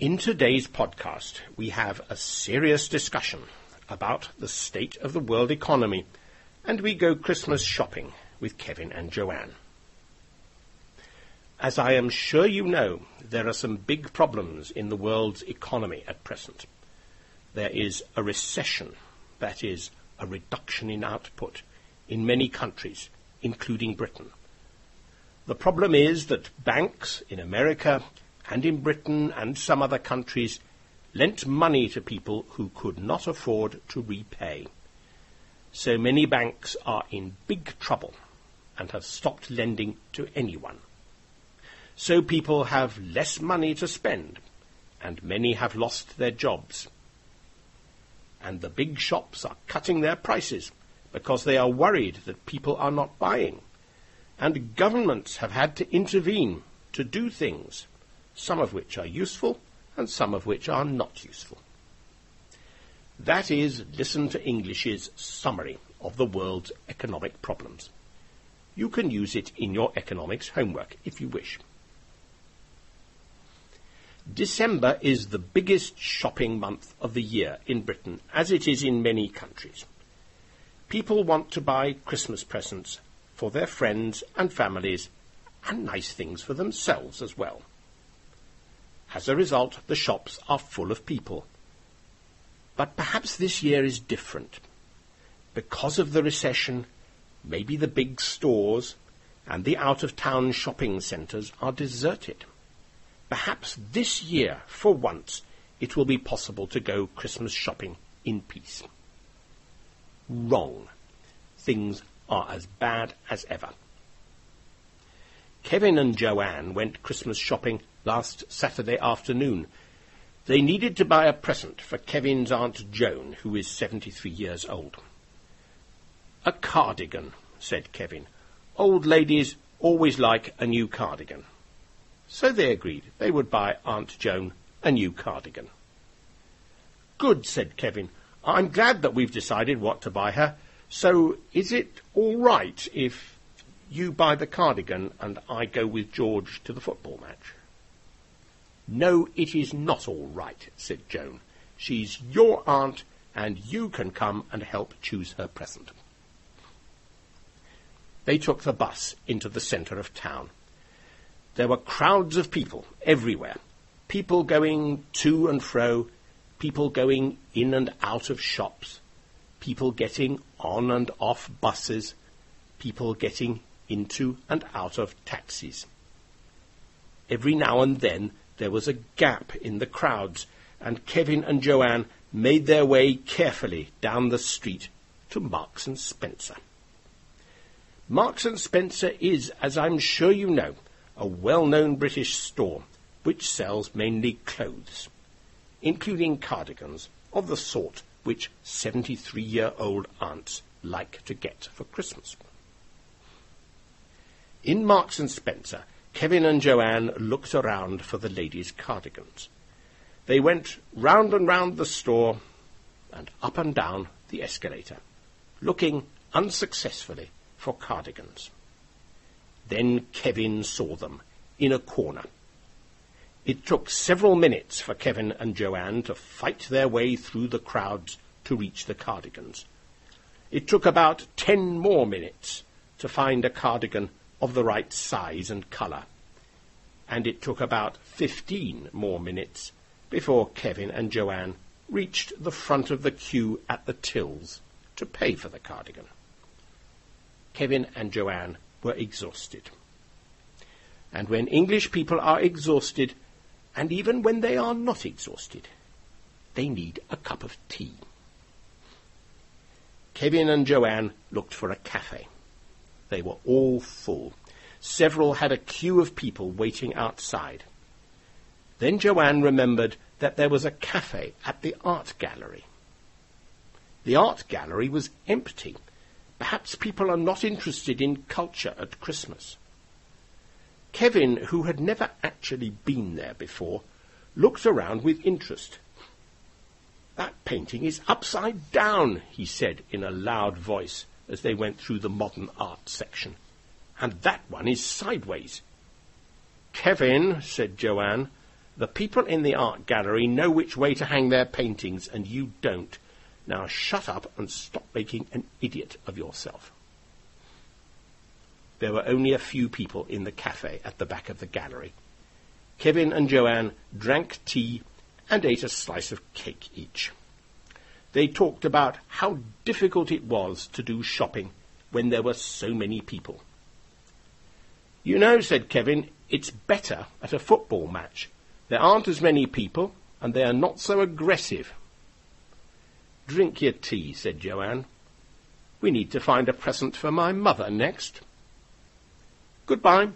In today's podcast, we have a serious discussion about the state of the world economy, and we go Christmas shopping with Kevin and Joanne. As I am sure you know, there are some big problems in the world's economy at present. There is a recession, that is, a reduction in output, in many countries, including Britain. The problem is that banks in America and in Britain and some other countries lent money to people who could not afford to repay. So many banks are in big trouble and have stopped lending to anyone. So people have less money to spend, and many have lost their jobs. And the big shops are cutting their prices because they are worried that people are not buying. And governments have had to intervene to do things, some of which are useful and some of which are not useful. That is Listen to English's summary of the world's economic problems. You can use it in your economics homework if you wish. December is the biggest shopping month of the year in Britain, as it is in many countries. People want to buy Christmas presents for their friends and families and nice things for themselves as well. As a result, the shops are full of people. But perhaps this year is different. Because of the recession, maybe the big stores and the out-of-town shopping centres are deserted. Perhaps this year, for once, it will be possible to go Christmas shopping in peace wrong. Things are as bad as ever. Kevin and Joanne went Christmas shopping last Saturday afternoon. They needed to buy a present for Kevin's Aunt Joan, who is 73 years old. A cardigan, said Kevin. Old ladies always like a new cardigan. So they agreed they would buy Aunt Joan a new cardigan. Good, said Kevin. I'm glad that we've decided what to buy her. So is it all right if you buy the cardigan and I go with George to the football match? No, it is not all right, said Joan. She's your aunt, and you can come and help choose her present. They took the bus into the centre of town. There were crowds of people everywhere, people going to and fro, people going in and out of shops, people getting on and off buses, people getting into and out of taxis. Every now and then there was a gap in the crowds, and Kevin and Joanne made their way carefully down the street to Marks and Spencer. Marks and Spencer is, as I'm sure you know, a well-known British store which sells mainly clothes including cardigans of the sort which 73-year-old aunts like to get for Christmas. In Marks and Spencer, Kevin and Joanne looked around for the ladies' cardigans. They went round and round the store and up and down the escalator, looking unsuccessfully for cardigans. Then Kevin saw them in a corner it took several minutes for Kevin and Joanne to fight their way through the crowds to reach the cardigans. It took about ten more minutes to find a cardigan of the right size and colour. And it took about fifteen more minutes before Kevin and Joanne reached the front of the queue at the tills to pay for the cardigan. Kevin and Joanne were exhausted. And when English people are exhausted, and even when they are not exhausted, they need a cup of tea. Kevin and Joanne looked for a cafe. They were all full. Several had a queue of people waiting outside. Then Joanne remembered that there was a cafe at the art gallery. The art gallery was empty. Perhaps people are not interested in culture at Christmas. Kevin, who had never actually been there before, looked around with interest. That painting is upside down, he said in a loud voice as they went through the modern art section. And that one is sideways. Kevin, said Joanne, The people in the art gallery know which way to hang their paintings, and you don't. Now shut up and stop making an idiot of yourself. There were only a few people in the cafe at the back of the gallery. Kevin and Joanne drank tea and ate a slice of cake each. They talked about how difficult it was to do shopping when there were so many people. You know, said Kevin, it's better at a football match. There aren't as many people, and they are not so aggressive. Drink your tea, said Joanne. We need to find a present for my mother next. Goodbye.